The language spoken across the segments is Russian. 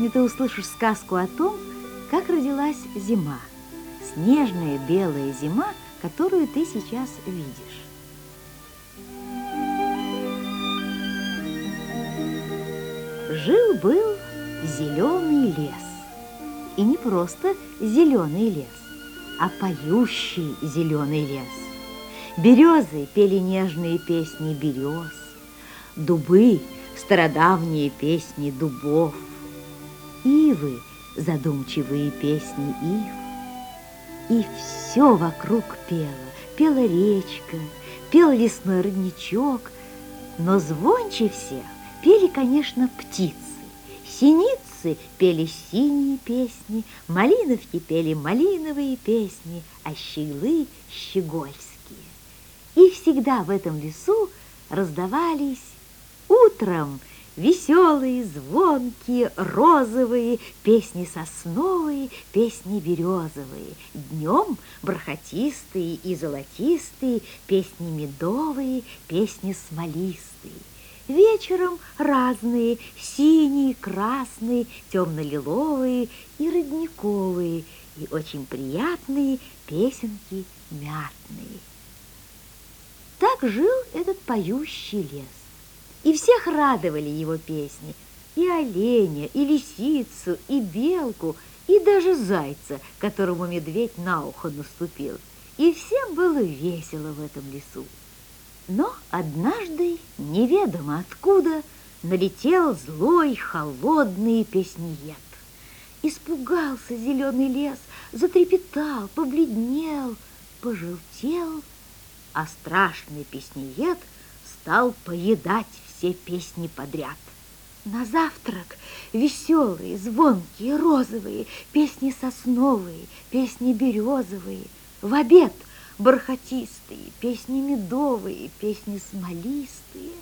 Сегодня ты услышишь сказку о том, как родилась зима. Снежная белая зима, которую ты сейчас видишь. Жил-был зеленый лес. И не просто зеленый лес, а поющий зеленый лес. Березы пели нежные песни берез, дубы – стародавние песни дубов, ивы – задумчивые песни ив. И все вокруг пело, пела речка, пел лесной родничок, но звонче всех пели, конечно, птицы. Синицы пели синие песни, малиновки пели малиновые песни, а щеглы – щегольские. И всегда в этом лесу раздавались утром веселые, звонкие, розовые, песни сосновые, песни березовые, днем бархатистые и золотистые, песни медовые, песни смолистые. Вечером разные, синие, красные, темно-лиловые и родниковые, и очень приятные песенки мятные. Так жил этот поющий лес. И всех радовали его песни. И оленя, и лисицу, и белку, и даже зайца, которому медведь на ухо наступил. И всем было весело в этом лесу. Но однажды, неведомо откуда, налетел злой, холодный песнеед. Испугался зеленый лес, затрепетал, побледнел, пожелтел, а страшный песнеед стал поедать все песни подряд. На завтрак веселые, звонкие, розовые, песни сосновые, песни березовые. В обед бархатистые, песни медовые, песни смолистые.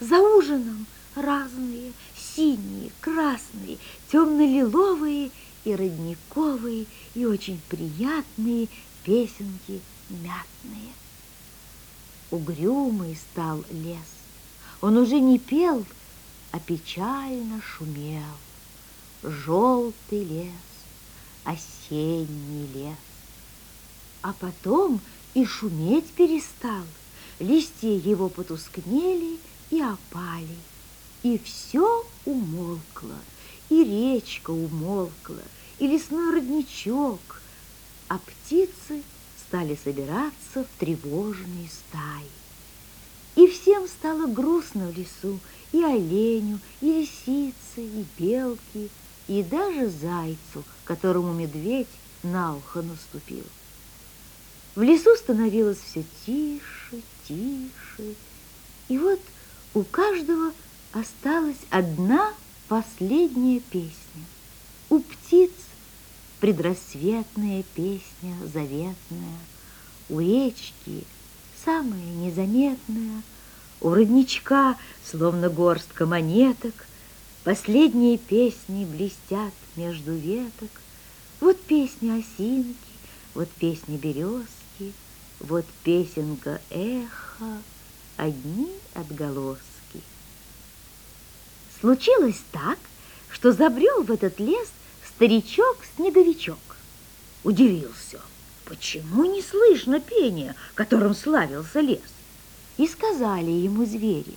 За ужином разные, синие, красные, темно-лиловые и родниковые, и очень приятные песенки мятные. Угрюмый стал лес. Он уже не пел, а печально шумел. Желтый лес, осенний лес. А потом и шуметь перестал. Листья его потускнели и опали. И все умолкло, и речка умолкла, и лесной родничок, а птицы — стали собираться в тревожные стаи. Стало грустно в лесу, и оленю, и лисице, и белке, и даже зайцу, которому медведь на ухо наступил. В лесу становилось все тише, тише, и вот у каждого осталась одна последняя песня. У птиц предрассветная песня заветная, У речки самая незаметная, У родничка словно горстка монеток, Последние песни блестят между веток. Вот песня осинки, вот песня березки, Вот песенка эхо, одни отголоски. Случилось так, что забрел в этот лес старичок-снеговичок. Удивился, почему не слышно пения, которым славился лес. И сказали ему звери,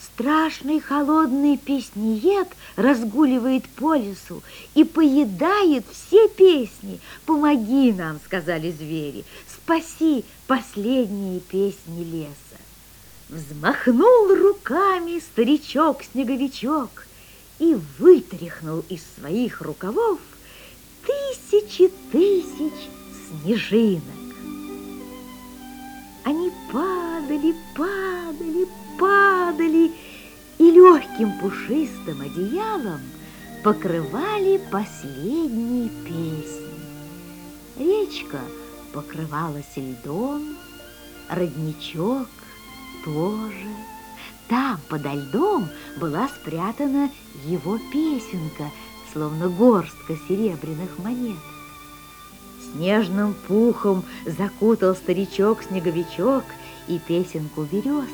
страшный холодный песнеед разгуливает по лесу и поедает все песни. Помоги нам, сказали звери, спаси последние песни леса. Взмахнул руками старичок-снеговичок, и вытряхнул из своих рукавов тысячи тысяч снежинок. Они падали, падали, падали и легким пушистым одеялом покрывали последние песни. Речка покрывалась льдом, родничок тоже. Там, подо льдом, была спрятана его песенка, словно горстка серебряных монет. Снежным пухом закутал старичок-снеговичок и песенку березки.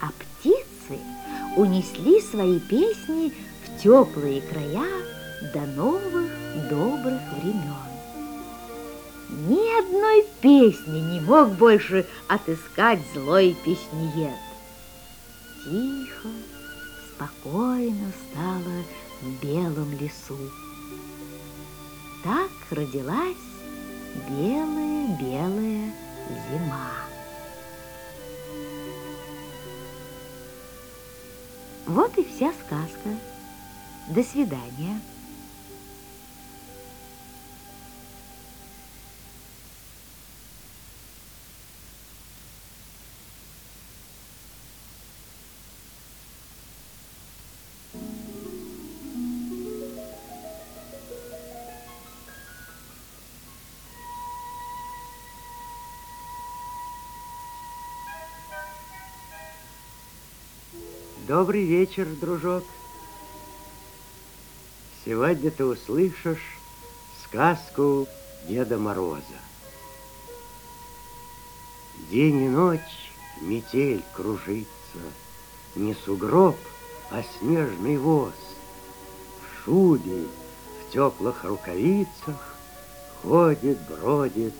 А птицы унесли свои песни в теплые края до новых добрых времен. Ни одной песни не мог больше отыскать злой песнеед. Тихо, спокойно стало в белом лесу. Так родилась белая-белая зима. Вот и вся сказка. До свидания. Добрый вечер, дружок. Сегодня ты услышишь сказку Деда Мороза. День и ночь метель кружится, Не сугроб, а снежный воз. В шубе, в теплых рукавицах Ходит, бродит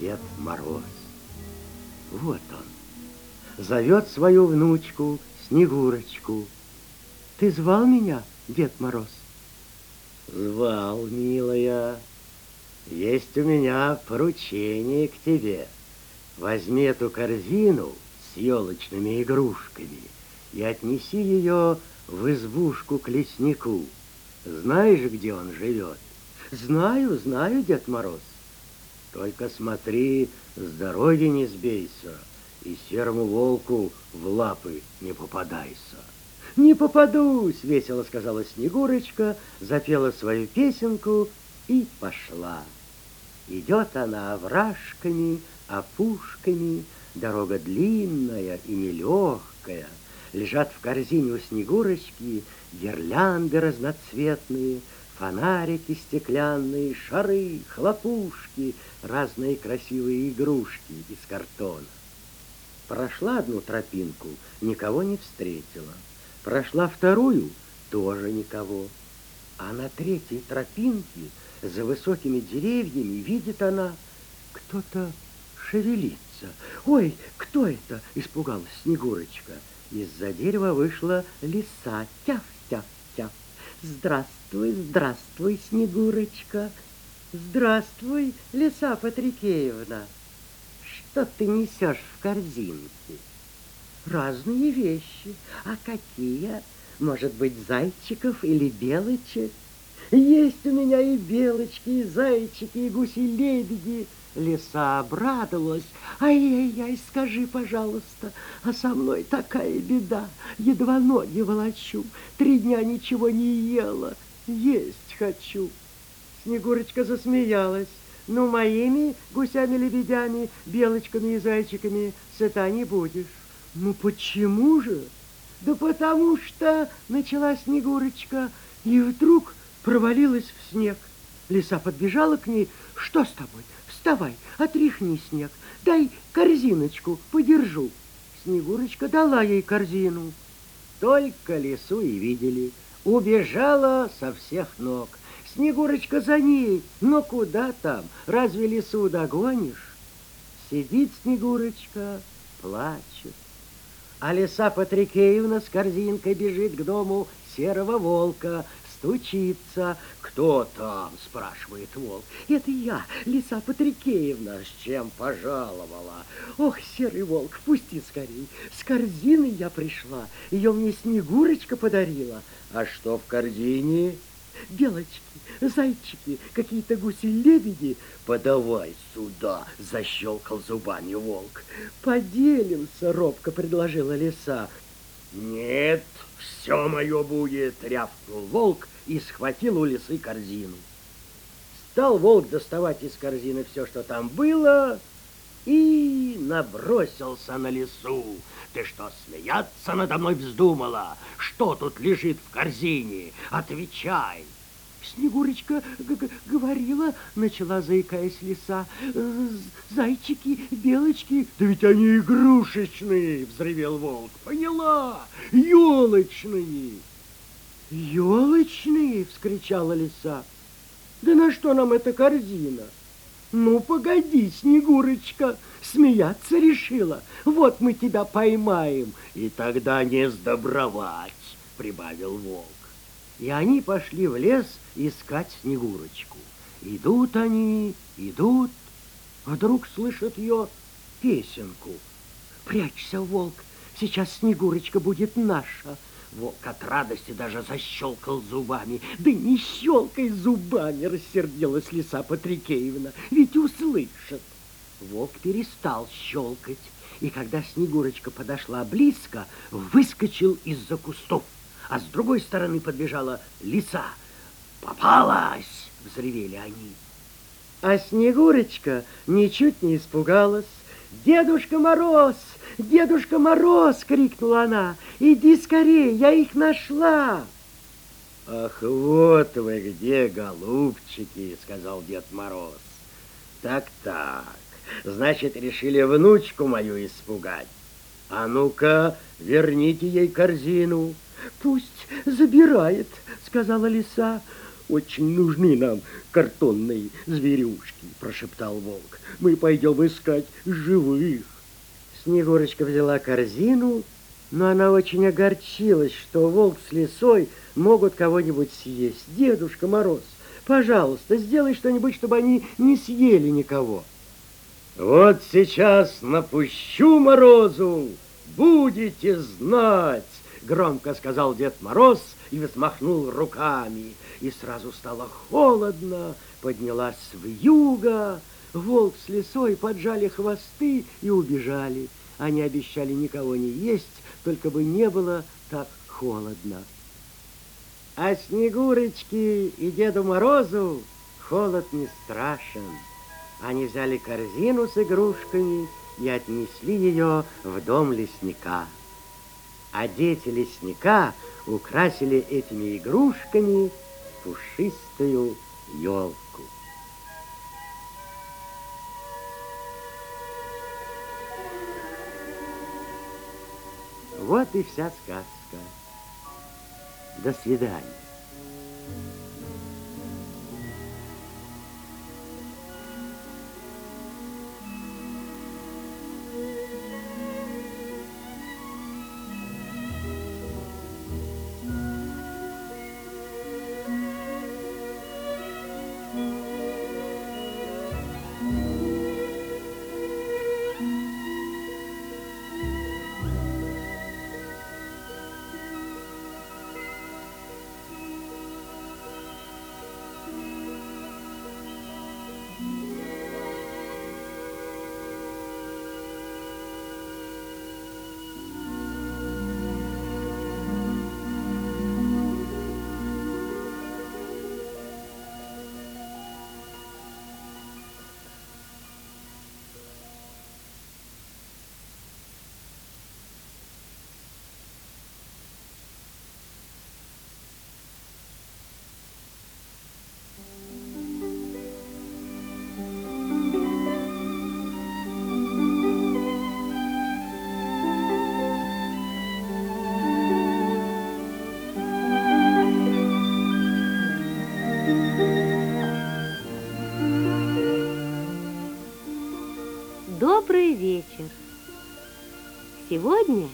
Дед Мороз. Вот он, зовет свою внучку Снегурочку. Ты звал меня, Дед Мороз? Звал, милая. Есть у меня поручение к тебе. Возьми эту корзину с елочными игрушками и отнеси ее в избушку к леснику. Знаешь, где он живет? Знаю, знаю, Дед Мороз. Только смотри, здоровье не сбейся и серому волку в лапы не попадайся. «Не попадусь!» — весело сказала Снегурочка, запела свою песенку и пошла. Идет она овражками, опушками, дорога длинная и нелегкая. Лежат в корзине у Снегурочки гирлянды разноцветные, фонарики стеклянные, шары, хлопушки, разные красивые игрушки из картона. Прошла одну тропинку, никого не встретила. Прошла вторую, тоже никого. А на третьей тропинке, за высокими деревьями, видит она, кто-то шевелится. «Ой, кто это?» — испугалась Снегурочка. Из-за дерева вышла лиса. Тяф-тяф-тяф. «Здравствуй, здравствуй, Снегурочка!» «Здравствуй, лиса Патрикеевна!» Что ты несешь в корзинке? Разные вещи. А какие? Может быть, зайчиков или белочек? Есть у меня и белочки, и зайчики, и гуси-лебеди. Лиса обрадовалась. Ай-яй-яй, скажи, пожалуйста, а со мной такая беда. Едва ноги волочу, три дня ничего не ела. Есть хочу. Снегурочка засмеялась. Ну, моими гусями-лебедями, белочками и зайчиками сыта не будешь. Ну, почему же? Да потому что начала Снегурочка, и вдруг провалилась в снег. Лиса подбежала к ней. Что с тобой? Вставай, отряхни снег. Дай корзиночку, подержу. Снегурочка дала ей корзину. Только лису и видели. Убежала со всех ног. Снегурочка за ней, но куда там? Разве лесу догонишь? Сидит Снегурочка, плачет. А лиса Патрикеевна с корзинкой бежит к дому серого волка, стучится. «Кто там?» – спрашивает волк. «Это я, лиса Патрикеевна. С чем пожаловала?» «Ох, серый волк, пусти скорей. С корзиной я пришла. Ее мне Снегурочка подарила. А что в корзине?» Белочки, зайчики, какие-то гуси-лебеди. Подавай сюда, защелкал зубами волк. Поделимся, робко предложила лиса. Нет, все мое будет, рявкнул волк и схватил у лисы корзину. Стал волк доставать из корзины все, что там было, и набросился на лесу. Ты что, смеяться надо мной вздумала? Что тут лежит в корзине? Отвечай. Снегурочка говорила, начала заикаясь лиса, зайчики, белочки. Да ведь они игрушечные, взревел волк. Поняла, елочные. Елочные, вскричала лиса. Да на что нам эта корзина? Ну, погоди, Снегурочка, смеяться решила. Вот мы тебя поймаем, и тогда не сдобровать, прибавил волк. И они пошли в лес искать Снегурочку. Идут они, идут, вдруг слышат ее песенку. Прячься, волк, сейчас Снегурочка будет наша. Волк от радости даже защелкал зубами. Да не щелкай зубами, рассердилась лиса Патрикеевна, ведь услышат. Волк перестал щелкать, и когда Снегурочка подошла близко, выскочил из-за кустов, а с другой стороны подбежала лиса. «Попалась!» — взревели они. А Снегурочка ничуть не испугалась. «Дедушка Мороз! Дедушка Мороз!» — крикнула она. «Иди скорее, я их нашла!» «Ах, вот вы где, голубчики!» — сказал Дед Мороз. «Так-так, значит, решили внучку мою испугать. А ну-ка, верните ей корзину». «Пусть забирает», — сказала лиса. «Очень нужны нам картонные зверюшки», — прошептал волк. «Мы пойдем искать живых». Снегурочка взяла корзину, но она очень огорчилась, что волк с лисой могут кого-нибудь съесть. Дедушка Мороз, пожалуйста, сделай что-нибудь, чтобы они не съели никого. Вот сейчас напущу Морозу, будете знать, громко сказал Дед Мороз и взмахнул руками. И сразу стало холодно, поднялась вьюга, волк с лисой поджали хвосты и убежали. Они обещали никого не есть, только бы не было так холодно. А Снегурочке и Деду Морозу холод не страшен. Они взяли корзину с игрушками и отнесли ее в дом лесника а дети лесника украсили этими игрушками пушистую елку. Вот и вся сказка. До свидания. Сегодня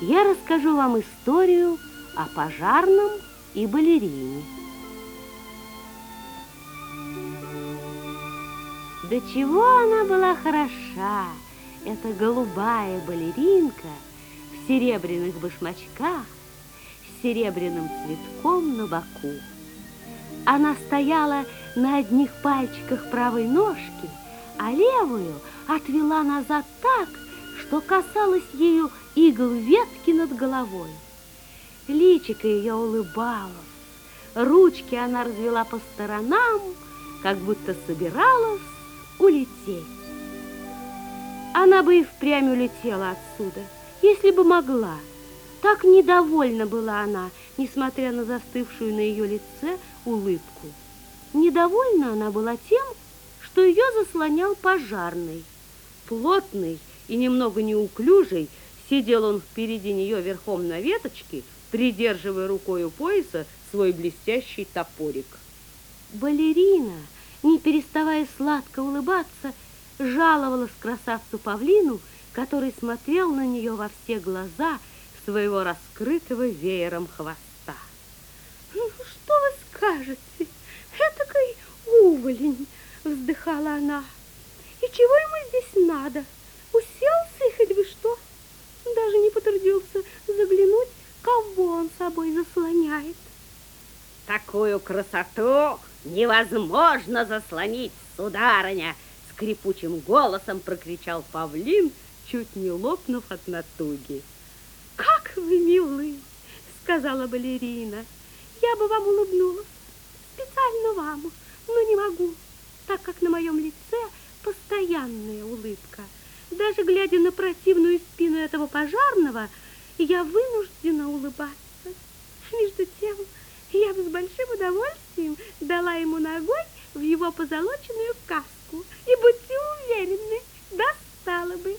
я расскажу вам историю о пожарном и балерине. До чего она была хороша, эта голубая балеринка в серебряных башмачках с серебряным цветком на боку. Она стояла на одних пальчиках правой ножки, а левую отвела назад так, что касалась ею игл ветки над головой. Личико ее улыбалось, ручки она развела по сторонам, как будто собиралась улететь. Она бы и впрямь улетела отсюда, если бы могла. Так недовольна была она, несмотря на застывшую на ее лице улыбку. Недовольна она была тем, что ее заслонял пожарный. Плотный и немного неуклюжий, Сидел он впереди нее верхом на веточке, придерживая рукой у пояса свой блестящий топорик. Балерина, не переставая сладко улыбаться, жаловалась красавцу павлину, который смотрел на нее во все глаза своего раскрытого веером хвоста. «Ну, что вы скажете? Этакой уволень!» — вздыхала она. «И чего ему здесь надо? Уселся и хоть бы что? Даже не потрудился заглянуть, кого он собой заслоняет». Такую красоту невозможно заслонить, сударыня! Скрипучим голосом прокричал павлин, чуть не лопнув от натуги. «Как вы милы!» — сказала балерина. «Я бы вам улыбнулась, специально вам, но не могу, так как на моем лице постоянная улыбка. Даже глядя на противную спину этого пожарного, я вынуждена улыбаться. Между тем, я бы с большим удовольствием дала ему ногой в его позолоченную каску. И будьте уверены, достала бы.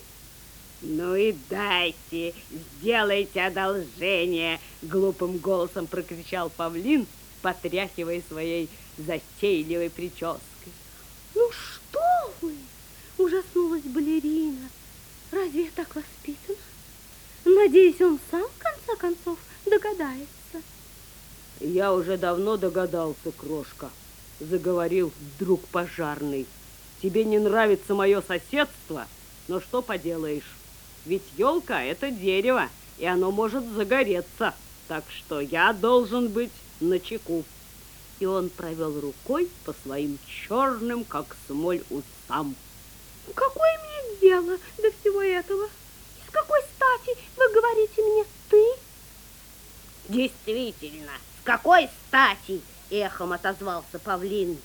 Ну и дайте, сделайте одолжение, глупым голосом прокричал павлин, потряхивая своей затейливой прической. Ну что вы, ужаснулась балерина. Разве я так воспитана? Надеюсь, он сам, в конце концов, догадается. Я уже давно догадался, крошка, заговорил вдруг пожарный. Тебе не нравится мое соседство, но что поделаешь? Ведь елка — это дерево, и оно может загореться, так что я должен быть на чеку. И он провел рукой по своим черным, как смоль, усам. Какое мне дело до всего этого? С какой стати вы говорите мне «ты»? Действительно, с какой стати? Эхом отозвался павлин.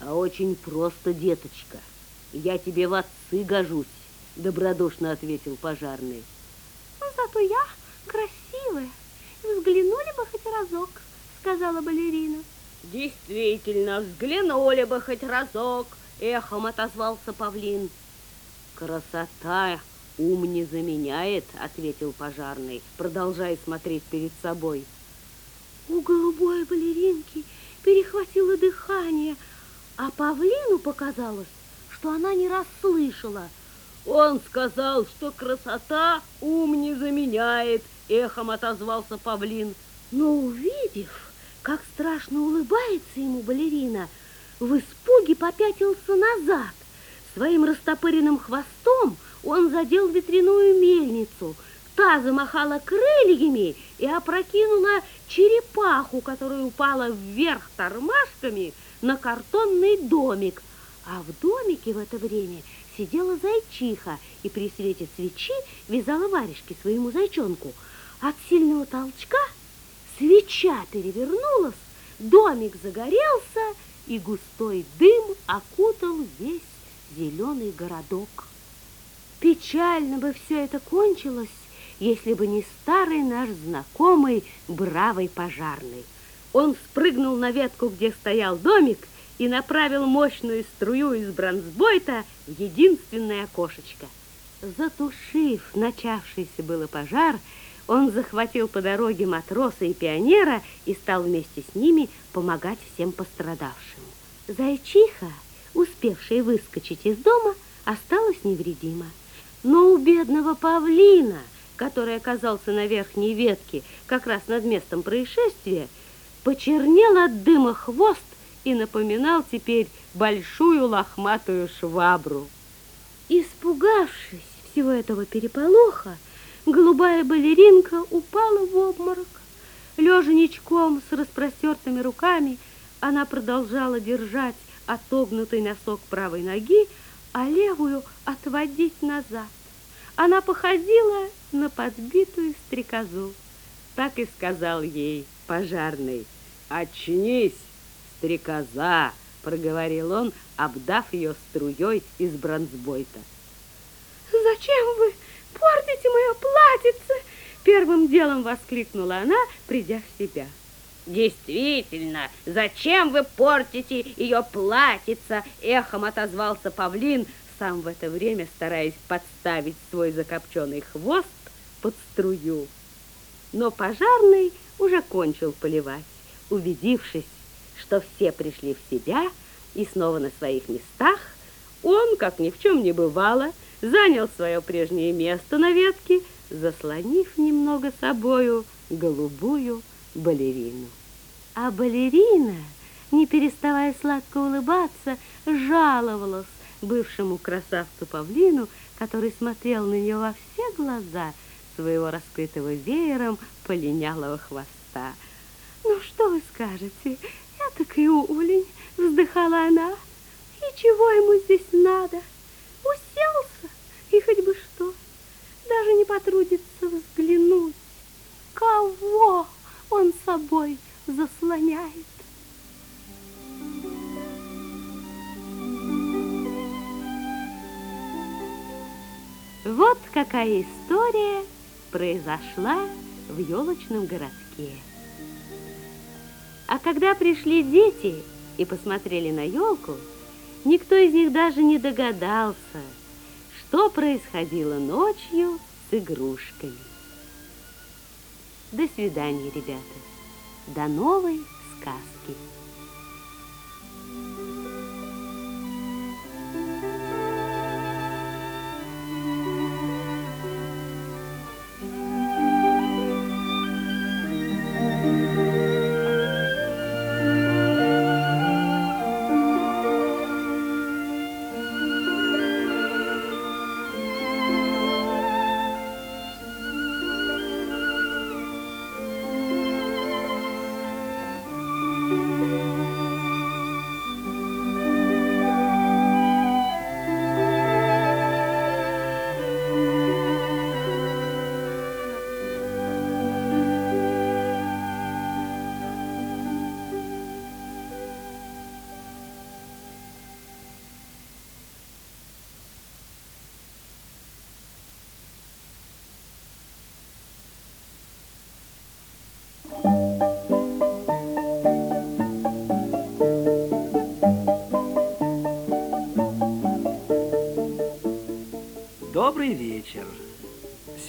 А очень просто, деточка. Я тебе в отцы гожусь, добродушно ответил пожарный. Ну, зато я красивая. Взглянули бы хоть разок, сказала балерина. Действительно, взглянули бы хоть разок, эхом отозвался павлин. Красота ум не заменяет, ответил пожарный, продолжая смотреть перед собой. У голубой балеринки перехватило дыхание, а павлину показалось, что она не расслышала. Он сказал, что красота ум не заменяет, эхом отозвался павлин. Но увидев, как страшно улыбается ему балерина, в испуге попятился назад. Своим растопыренным хвостом он задел ветряную мельницу — Та замахала крыльями и опрокинула черепаху, которая упала вверх тормашками на картонный домик. А в домике в это время сидела зайчиха и при свете свечи вязала варежки своему зайчонку. От сильного толчка свеча перевернулась, домик загорелся, и густой дым окутал весь зеленый городок. Печально бы все это кончилось, если бы не старый наш знакомый бравый пожарный. Он спрыгнул на ветку, где стоял домик, и направил мощную струю из бронзбойта в единственное окошечко. Затушив начавшийся было пожар, он захватил по дороге матроса и пионера и стал вместе с ними помогать всем пострадавшим. Зайчиха, успевшая выскочить из дома, осталась невредима. Но у бедного павлина – который оказался на верхней ветке, как раз над местом происшествия, почернел от дыма хвост и напоминал теперь большую лохматую швабру. Испугавшись всего этого переполоха, голубая балеринка упала в обморок. Лежа ничком с распростертыми руками, она продолжала держать отогнутый носок правой ноги, а левую отводить назад. Она походила на подбитую стрекозу. Так и сказал ей пожарный. «Очнись, стрекоза!» — проговорил он, обдав ее струей из бронзбойта. «Зачем вы портите мое платьице?» Первым делом воскликнула она, придя в себя. Действительно, зачем вы портите ее платьице? Эхом отозвался павлин, сам в это время стараясь подставить свой закопченный хвост под струю. Но пожарный уже кончил поливать, убедившись, что все пришли в себя и снова на своих местах, он, как ни в чем не бывало, занял свое прежнее место на ветке, заслонив немного собою голубую балерину. А балерина, не переставая сладко улыбаться, жаловалась бывшему красавцу Павлину, который смотрел на нее во все глаза своего раскрытого веером полинялого хвоста. «Ну, что вы скажете? Я так и улень!» — вздыхала она. «И чего ему здесь надо? Уселся, и хоть бы что, даже не потрудится взглянуть, кого он собой заслоняет. Вот какая история произошла в елочном городке. А когда пришли дети и посмотрели на елку, никто из них даже не догадался, что происходило ночью с игрушками. До свидания, ребята. До новой сказки.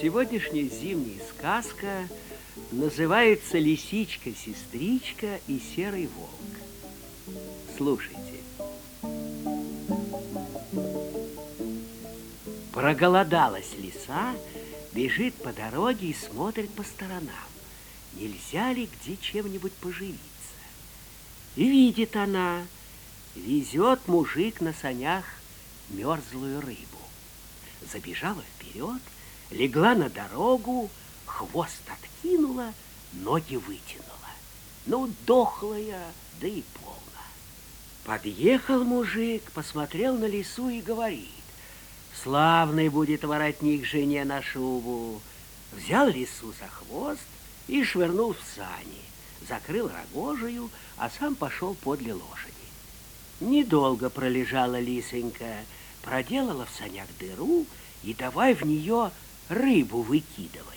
Сегодняшняя зимняя сказка называется «Лисичка-сестричка и серый волк». Слушайте. Проголодалась лиса, бежит по дороге и смотрит по сторонам. Нельзя ли где чем-нибудь поживиться? И видит она, везет мужик на санях мерзлую рыбу забежала вперед, легла на дорогу, хвост откинула, ноги вытянула. Ну, дохлая, да и полна. Подъехал мужик, посмотрел на лесу и говорит, славный будет воротник жене на шубу. Взял лису за хвост и швырнул в сани, закрыл рогожею, а сам пошел подле лошади. Недолго пролежала лисонька, проделала в санях дыру и давай в нее рыбу выкидывать.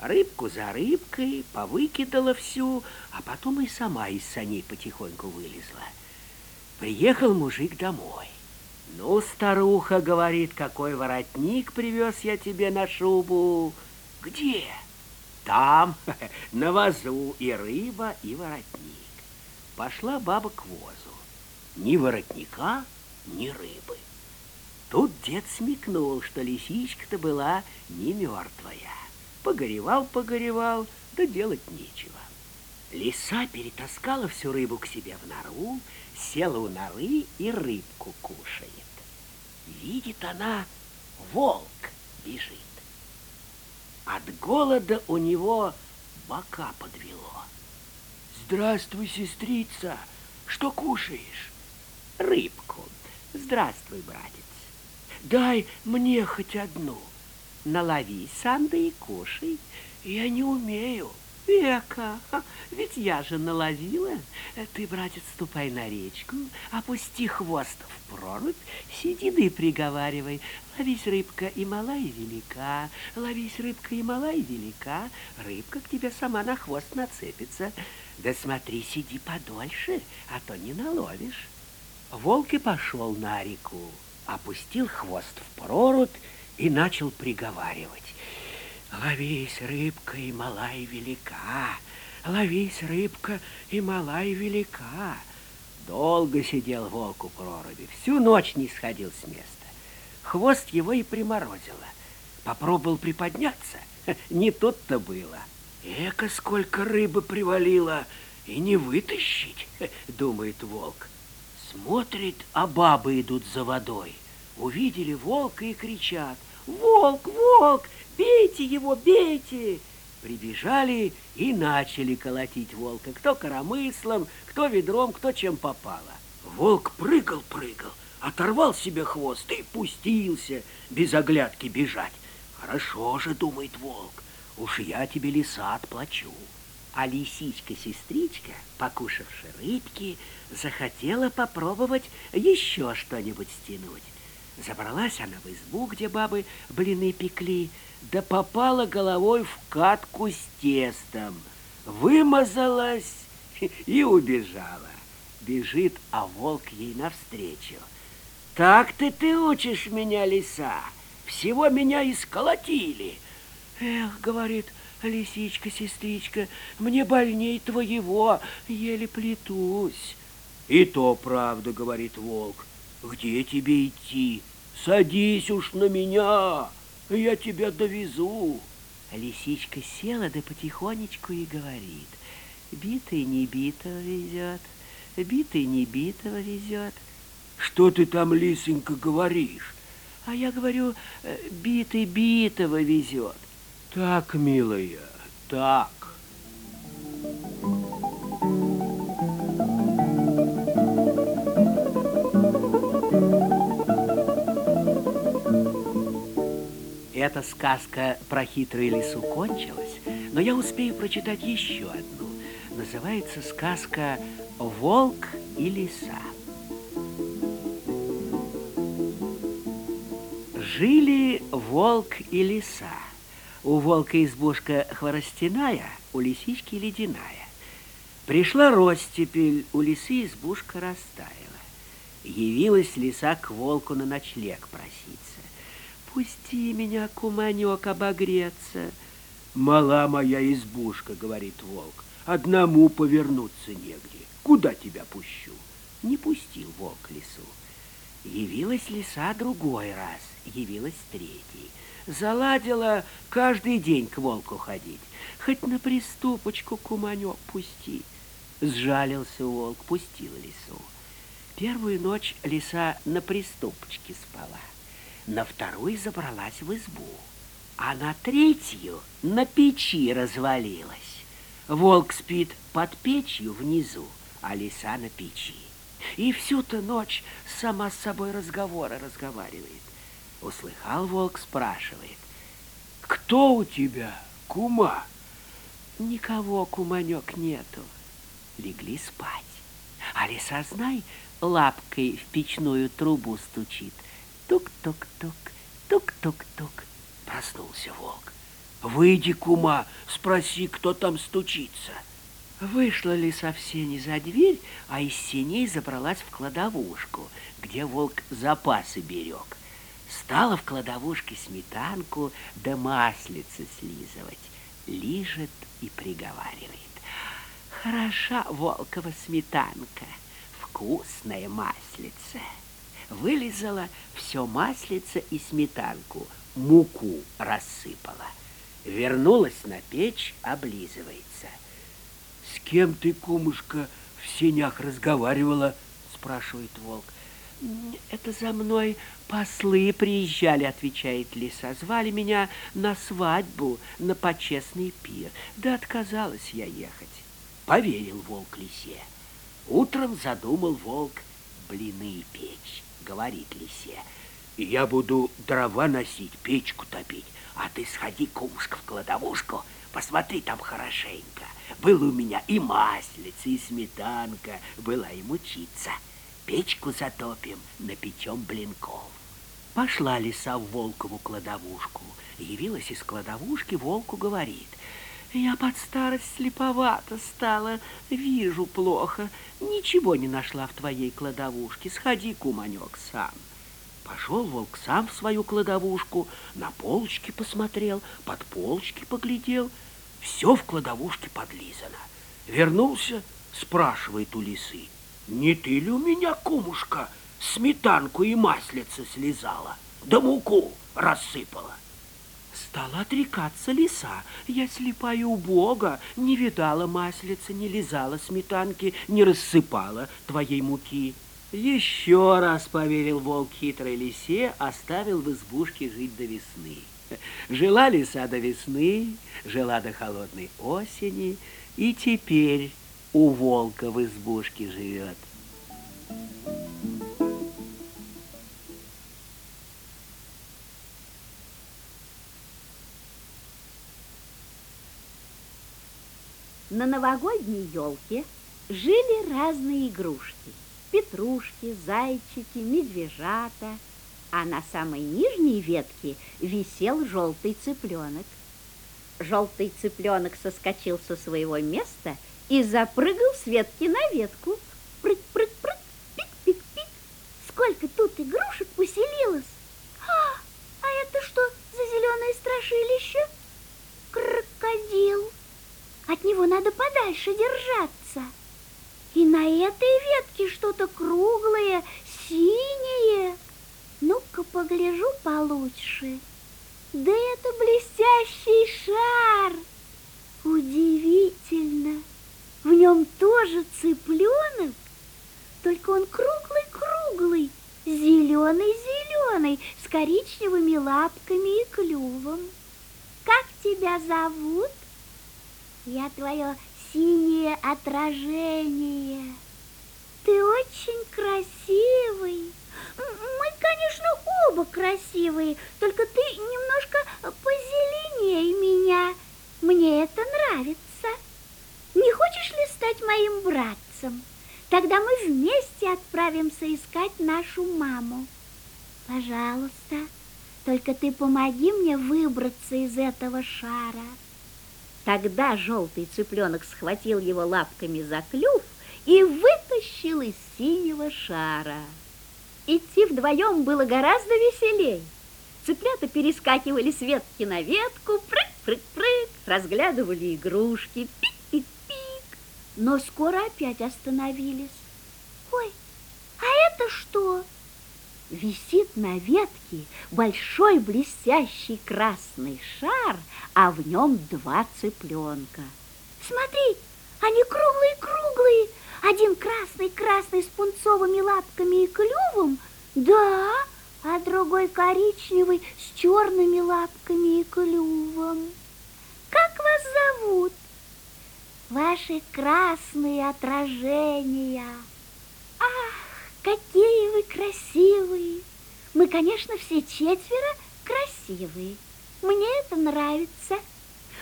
Рыбку за рыбкой повыкидала всю, а потом и сама из саней потихоньку вылезла. Приехал мужик домой. Ну, старуха, говорит, какой воротник привез я тебе на шубу. Где? Там, на вазу, и рыба, и воротник. Пошла баба к возу. Ни воротника, ни рыбы. Тут дед смекнул, что лисичка-то была не мертвая. Погоревал, погоревал, да делать нечего. Лиса перетаскала всю рыбу к себе в нору, села у норы и рыбку кушает. Видит она, волк бежит. От голода у него бока подвело. Здравствуй, сестрица, что кушаешь? Рыбку. Здравствуй, братец. Дай мне хоть одну. Налови сам да и кушай. Я не умею. Века, ведь я же наловила. Ты, братец, ступай на речку, опусти хвост в прорубь, сиди да и приговаривай. Ловись, рыбка, и мала, и велика. Ловись, рыбка, и мала, и велика. Рыбка к тебе сама на хвост нацепится. Да смотри, сиди подольше, а то не наловишь. Волк и пошел на реку опустил хвост в прорубь и начал приговаривать. Ловись, рыбка, и мала, и велика. Ловись, рыбка, и мала, и велика. Долго сидел волк у проруби, всю ночь не сходил с места. Хвост его и приморозило. Попробовал приподняться, не тут-то было. Эка, сколько рыбы привалило, и не вытащить, думает волк. Смотрит, а бабы идут за водой. Увидели волка и кричат, «Волк, волк, бейте его, бейте!» Прибежали и начали колотить волка, кто коромыслом, кто ведром, кто чем попало. Волк прыгал-прыгал, оторвал себе хвост и пустился без оглядки бежать. Хорошо же, думает волк, уж я тебе лиса отплачу. А лисичка-сестричка, покушавши рыбки, захотела попробовать еще что-нибудь стянуть. Забралась она в избу, где бабы блины пекли, да попала головой в катку с тестом, вымазалась и убежала. Бежит, а волк ей навстречу. Так ты ты учишь меня, лиса, всего меня исколотили. Эх, говорит, лисичка-сестричка, мне больней твоего, еле плетусь. И то правда, говорит волк, где тебе идти? Садись уж на меня, я тебя довезу. Лисичка села да потихонечку и говорит, битый не битого везет, битый не битого везет. Что ты там, лисенька, говоришь? А я говорю, битый битого везет. Так, милая, так. Эта сказка про хитрый лису кончилась, но я успею прочитать еще одну. Называется сказка «Волк и лиса». Жили волк и лиса. У волка избушка хворостяная, у лисички ледяная. Пришла ростепель, у лисы избушка растаяла. Явилась лиса к волку на ночлег проситься. Пусти меня, куманек, обогреться. Мала моя избушка, говорит волк, одному повернуться негде. Куда тебя пущу? Не пустил волк лису. Явилась лиса другой раз, явилась третий. Заладила каждый день к волку ходить. Хоть на приступочку куманек пусти. Сжалился волк, пустил лису. Первую ночь лиса на приступочке спала. На вторую забралась в избу, а на третью на печи развалилась. Волк спит под печью внизу, а лиса на печи. И всю-то ночь сама с собой разговоры разговаривает. Услыхал волк, спрашивает. Кто у тебя, кума? Никого, куманек, нету. Легли спать. А лиса, знай, лапкой в печную трубу стучит. Тук-тук-тук, тук-тук-тук. Проснулся волк. Выйди, кума, спроси, кто там стучится. Вышла лиса в сени за дверь, а из сеней забралась в кладовушку, где волк запасы берег. Стала в кладовушке сметанку да маслице слизывать. Лижет и приговаривает. Хороша волкова сметанка, вкусная маслица. Вылезала все маслице и сметанку, муку рассыпала. Вернулась на печь, облизывается. С кем ты, кумушка, в сенях разговаривала? Спрашивает волк. Это за мной послы приезжали, отвечает лиса. Звали меня на свадьбу, на почестный пир. Да отказалась я ехать. Поверил волк лисе. Утром задумал волк блины печь. Говорит лисе, я буду дрова носить, печку топить, а ты сходи, кумушка, в кладовушку, посмотри там хорошенько. Было у меня и маслица, и сметанка, была и мучиться печку затопим, напечем блинков. Пошла лиса в волкову кладовушку. Явилась из кладовушки, волку говорит. Я под старость слеповато стала, вижу плохо. Ничего не нашла в твоей кладовушке. Сходи, куманек, сам. Пошел волк сам в свою кладовушку, на полочки посмотрел, под полочки поглядел. Все в кладовушке подлизано. Вернулся, спрашивает у лисы. Не ты ли у меня, кумушка, сметанку и маслица слезала, да муку рассыпала? Стала отрекаться лиса. Я слепая у Бога, не видала маслица, не лизала сметанки, не рассыпала твоей муки. Еще раз поверил волк хитрой лисе, оставил в избушке жить до весны. Жила лиса до весны, жила до холодной осени, и теперь у волка в избушке живет. На новогодней елке жили разные игрушки. Петрушки, зайчики, медвежата. А на самой нижней ветке висел желтый цыпленок. Желтый цыпленок соскочил со своего места и запрыгал с ветки на ветку. Прыг-прыг-прыг, пик-пик-пик. Сколько тут игрушек поселилось! А, а это что за зеленое страшилище? Крокодил. От него надо подальше держаться. И на этой ветке что-то круглое, синее. Ну-ка погляжу получше. Да это блестящий шар. Удивительно. В нем тоже цыпленок, только он круглый-круглый, зеленый-зеленый, с коричневыми лапками и клювом. Как тебя зовут? Я твое синее отражение. Ты очень красивый. Мы, конечно, оба красивые, только ты немножко позеленее меня. Мне это нравится. Не хочешь ли стать моим братцем? Тогда мы вместе отправимся искать нашу маму. Пожалуйста, только ты помоги мне выбраться из этого шара. Тогда желтый цыпленок схватил его лапками за клюв и вытащил из синего шара. Идти вдвоем было гораздо веселей. Цыплята перескакивали с ветки на ветку, прыг-прыг-прыг, разглядывали игрушки, пик-пик-пик, но скоро опять остановились. Ой, а это что? Висит на ветке большой блестящий красный шар, а в нем два цыпленка. Смотри, они круглые-круглые, один красный-красный с пунцовыми лапками и клювом, да, а другой коричневый с черными лапками и клювом. Как вас зовут? Ваши красные отражения. Какие вы красивые! Мы, конечно, все четверо красивые. Мне это нравится.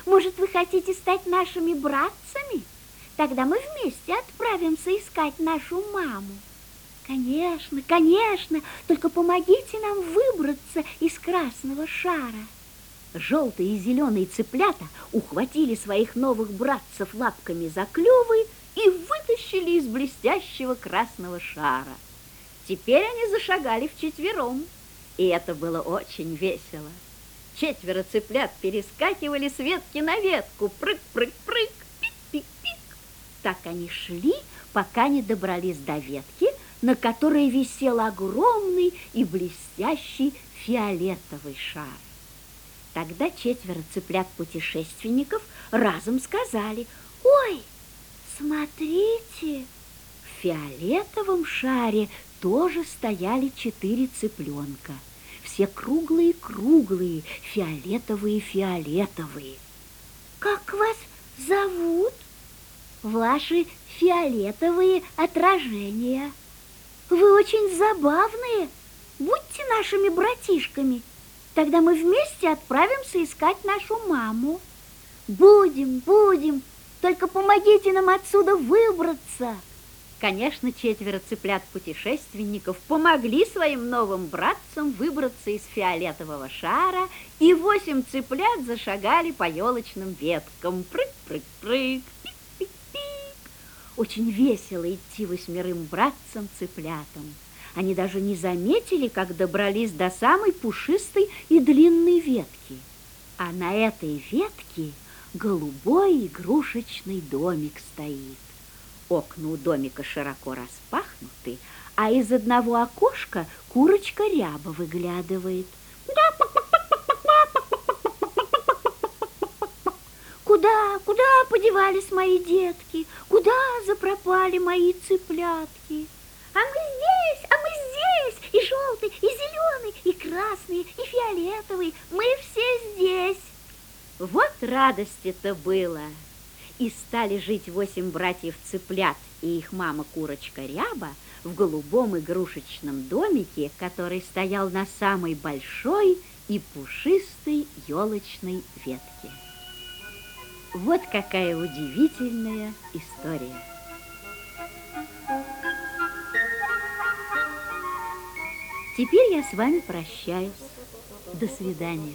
Может, вы хотите стать нашими братцами? Тогда мы вместе отправимся искать нашу маму. Конечно, конечно, только помогите нам выбраться из красного шара. Желтые и зеленые цыплята ухватили своих новых братцев лапками за клювы и вытащили из блестящего красного шара. Теперь они зашагали вчетвером, и это было очень весело. Четверо цыплят перескакивали с ветки на ветку, прыг-прыг-прыг, пик-пик-пик. Так они шли, пока не добрались до ветки, на которой висел огромный и блестящий фиолетовый шар. Тогда четверо цыплят-путешественников разом сказали, «Ой, смотрите, фиолетовом шаре тоже стояли четыре цыпленка, все круглые-круглые, фиолетовые-фиолетовые. Как вас зовут? Ваши фиолетовые отражения. Вы очень забавные. Будьте нашими братишками. Тогда мы вместе отправимся искать нашу маму. Будем, будем. Только помогите нам отсюда выбраться. Конечно, четверо цыплят-путешественников помогли своим новым братцам выбраться из фиолетового шара, и восемь цыплят зашагали по елочным веткам. Прыг-прыг-прыг, пик-пик-пик. Очень весело идти восьмерым братцам-цыплятам. Они даже не заметили, как добрались до самой пушистой и длинной ветки. А на этой ветке голубой игрушечный домик стоит. Окна у домика широко распахнуты, а из одного окошка курочка ряба выглядывает. Куда, куда подевались мои детки? Куда запропали мои цыплятки? А мы здесь, а мы здесь, и желтый, и зеленый, и красный, и фиолетовый, мы все здесь. Вот радости-то было. И стали жить восемь братьев-цыплят и их мама-курочка Ряба в голубом игрушечном домике, который стоял на самой большой и пушистой елочной ветке. Вот какая удивительная история. Теперь я с вами прощаюсь. До свидания.